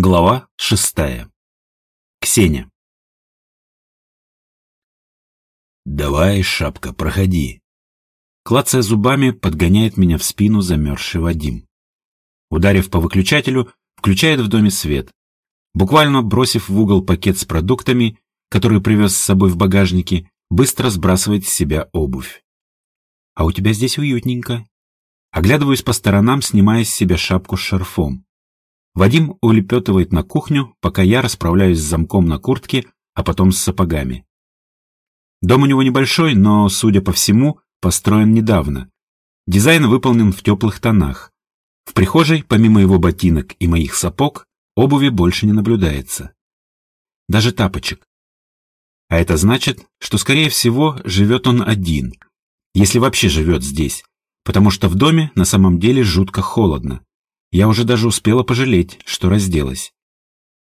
Глава шестая. Ксения. «Давай, шапка, проходи». Клацая зубами, подгоняет меня в спину замерзший Вадим. Ударив по выключателю, включает в доме свет. Буквально бросив в угол пакет с продуктами, который привез с собой в багажнике, быстро сбрасывает с себя обувь. «А у тебя здесь уютненько». Оглядываюсь по сторонам, снимая с себя шапку с шарфом. Вадим улепетывает на кухню, пока я расправляюсь с замком на куртке, а потом с сапогами. Дом у него небольшой, но, судя по всему, построен недавно. Дизайн выполнен в теплых тонах. В прихожей, помимо его ботинок и моих сапог, обуви больше не наблюдается. Даже тапочек. А это значит, что, скорее всего, живет он один, если вообще живет здесь, потому что в доме на самом деле жутко холодно. Я уже даже успела пожалеть, что разделась.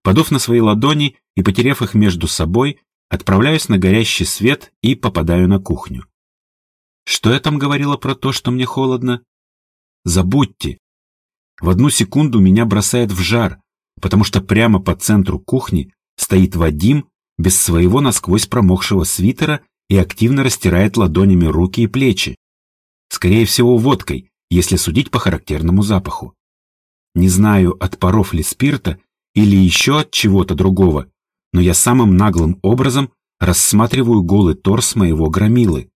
Подув на свои ладони и потеряв их между собой, отправляюсь на горящий свет и попадаю на кухню. Что я там говорила про то, что мне холодно? Забудьте. В одну секунду меня бросает в жар, потому что прямо по центру кухни стоит Вадим без своего насквозь промокшего свитера и активно растирает ладонями руки и плечи. Скорее всего, водкой, если судить по характерному запаху. Не знаю, от паров ли спирта или еще от чего-то другого, но я самым наглым образом рассматриваю голый торс моего громилы.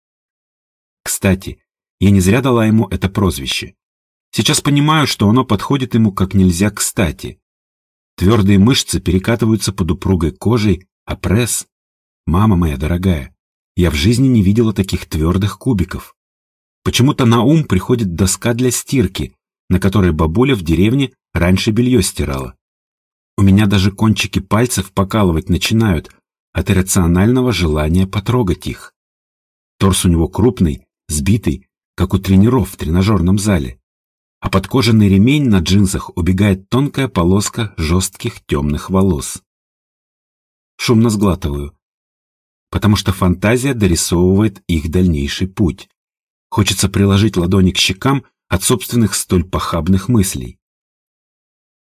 Кстати, я не зря дала ему это прозвище. Сейчас понимаю, что оно подходит ему как нельзя кстати. Твердые мышцы перекатываются под упругой кожей, а пресс... Мама моя дорогая, я в жизни не видела таких твердых кубиков. Почему-то на ум приходит доска для стирки, на которой бабуля в деревне раньше белье стирала. У меня даже кончики пальцев покалывать начинают от иррационального желания потрогать их. Торс у него крупный, сбитый, как у тренеров в тренажерном зале. А под кожаный ремень на джинсах убегает тонкая полоска жестких темных волос. Шумно сглатываю, потому что фантазия дорисовывает их дальнейший путь. Хочется приложить ладони к щекам от собственных столь похабных мыслей.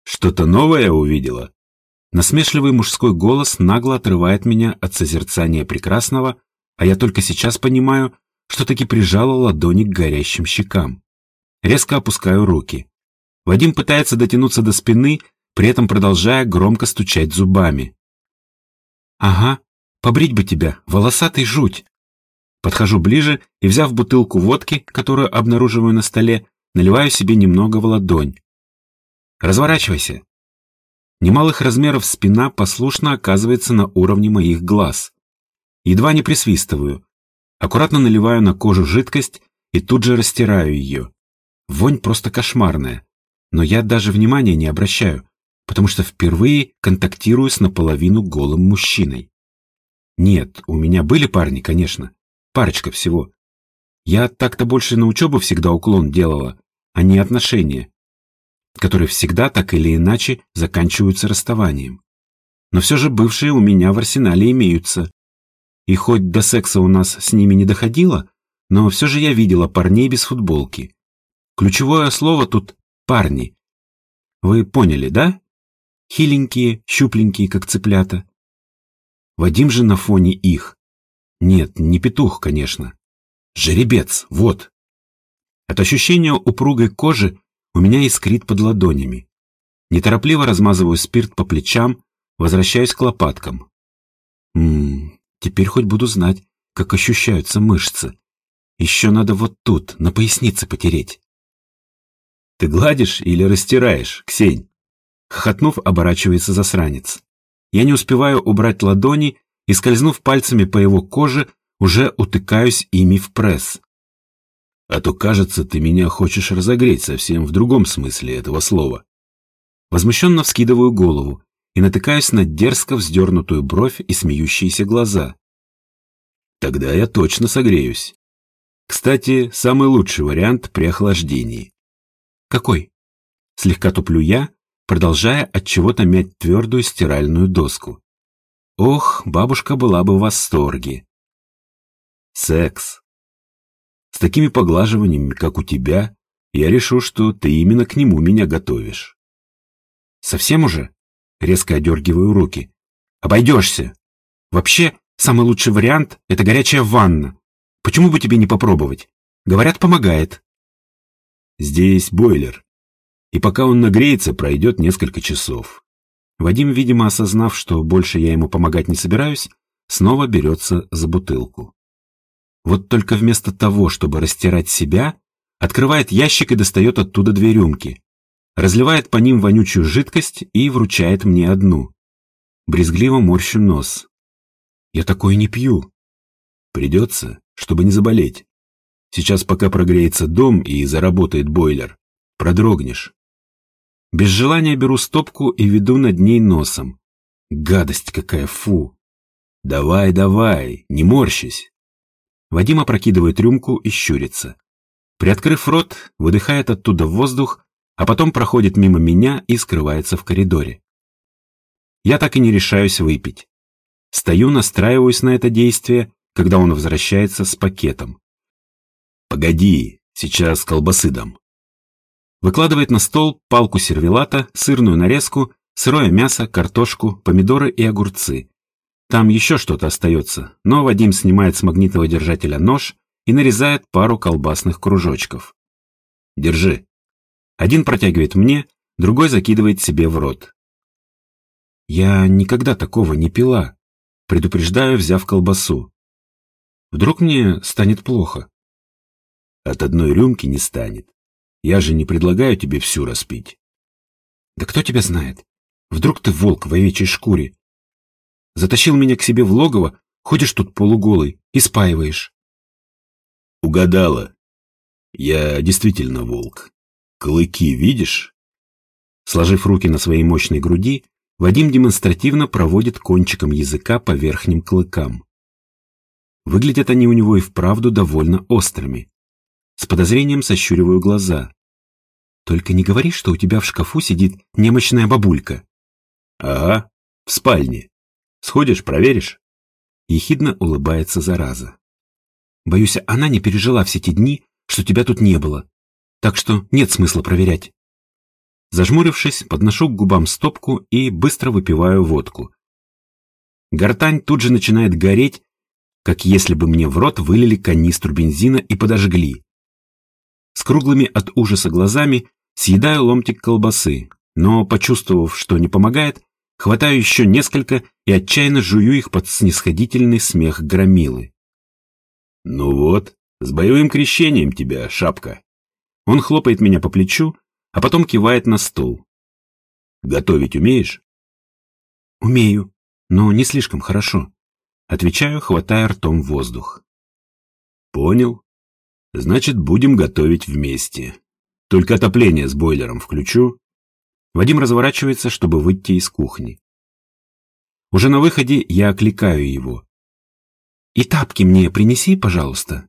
«Что-то новое увидела?» Насмешливый мужской голос нагло отрывает меня от созерцания прекрасного, а я только сейчас понимаю, что таки прижала ладони к горящим щекам. Резко опускаю руки. Вадим пытается дотянуться до спины, при этом продолжая громко стучать зубами. «Ага, побрить бы тебя, волосатый жуть!» Подхожу ближе и, взяв бутылку водки, которую обнаруживаю на столе, наливаю себе немного в ладонь. «Разворачивайся!» Немалых размеров спина послушно оказывается на уровне моих глаз. Едва не присвистываю. Аккуратно наливаю на кожу жидкость и тут же растираю ее. Вонь просто кошмарная. Но я даже внимания не обращаю, потому что впервые контактирую с наполовину голым мужчиной. Нет, у меня были парни, конечно. Парочка всего. Я так-то больше на учебу всегда уклон делала, а не отношения, которые всегда так или иначе заканчиваются расставанием. Но все же бывшие у меня в арсенале имеются. И хоть до секса у нас с ними не доходило, но все же я видела парней без футболки. Ключевое слово тут «парни». Вы поняли, да? Хиленькие, щупленькие, как цыплята. Вадим же на фоне их нет, не петух, конечно. Жеребец, вот. От ощущения упругой кожи у меня искрит под ладонями. Неторопливо размазываю спирт по плечам, возвращаюсь к лопаткам. Ммм, теперь хоть буду знать, как ощущаются мышцы. Еще надо вот тут, на пояснице потереть. Ты гладишь или растираешь, Ксень? Хохотнув, оборачивается засранец. Я не успеваю убрать ладони и, скользнув пальцами по его коже, уже утыкаюсь ими в пресс. А то, кажется, ты меня хочешь разогреть совсем в другом смысле этого слова. Возмущенно вскидываю голову и натыкаюсь на дерзко вздернутую бровь и смеющиеся глаза. Тогда я точно согреюсь. Кстати, самый лучший вариант при охлаждении. Какой? Слегка туплю я, продолжая от чего-то мять твердую стиральную доску. Ох, бабушка была бы в восторге. Секс. С такими поглаживаниями, как у тебя, я решу, что ты именно к нему меня готовишь. Совсем уже? резко одергиваю руки. Обойдешься. Вообще, самый лучший вариант — это горячая ванна. Почему бы тебе не попробовать? Говорят, помогает. Здесь бойлер. И пока он нагреется, пройдет несколько часов. Вадим, видимо, осознав, что больше я ему помогать не собираюсь, снова берется за бутылку. Вот только вместо того, чтобы растирать себя, открывает ящик и достает оттуда две рюмки, разливает по ним вонючую жидкость и вручает мне одну. Брезгливо морщу нос. Я такое не пью. Придется, чтобы не заболеть. Сейчас, пока прогреется дом и заработает бойлер, продрогнешь. Без желания беру стопку и веду над ней носом. Гадость какая, фу! Давай, давай, не морщись. Вадим опрокидывает рюмку и щурится. Приоткрыв рот, выдыхает оттуда воздух, а потом проходит мимо меня и скрывается в коридоре. Я так и не решаюсь выпить. Стою, настраиваюсь на это действие, когда он возвращается с пакетом. «Погоди, сейчас колбасы дам». Выкладывает на стол палку сервелата, сырную нарезку, сырое мясо, картошку, помидоры и огурцы. Там еще что-то остается, но Вадим снимает с магнитного держателя нож и нарезает пару колбасных кружочков. «Держи». Один протягивает мне, другой закидывает себе в рот. «Я никогда такого не пила», предупреждаю, взяв колбасу. «Вдруг мне станет плохо?» «От одной рюмки не станет. Я же не предлагаю тебе всю распить. Да кто тебя знает? Вдруг ты волк в овечьей шкуре? Затащил меня к себе в логово, ходишь тут полуголый и спаиваешь. Угадала. Я действительно волк. Клыки видишь? Сложив руки на своей мощной груди, Вадим демонстративно проводит кончиком языка по верхним клыкам. Выглядят они у него и вправду довольно острыми. С подозрением сощуриваю глаза. Только не говори, что у тебя в шкафу сидит немощная бабулька. Ага, в спальне. Сходишь, проверишь? Ехидно улыбается зараза. Боюсь, она не пережила все те дни, что тебя тут не было. Так что нет смысла проверять. Зажмурившись, подношу к губам стопку и быстро выпиваю водку. Гортань тут же начинает гореть, как если бы мне в рот вылили канистру бензина и подожгли. С круглыми от ужаса глазами съедаю ломтик колбасы, но, почувствовав, что не помогает, хватаю еще несколько и отчаянно жую их под снисходительный смех громилы. «Ну вот, с боевым крещением тебя, шапка!» Он хлопает меня по плечу, а потом кивает на стол. «Готовить умеешь?» «Умею, но не слишком хорошо», — отвечаю, хватая ртом воздух. «Понял. Значит, будем готовить вместе. Только отопление с бойлером включу. Вадим разворачивается, чтобы выйти из кухни. Уже на выходе я окликаю его. «И тапки мне принеси, пожалуйста».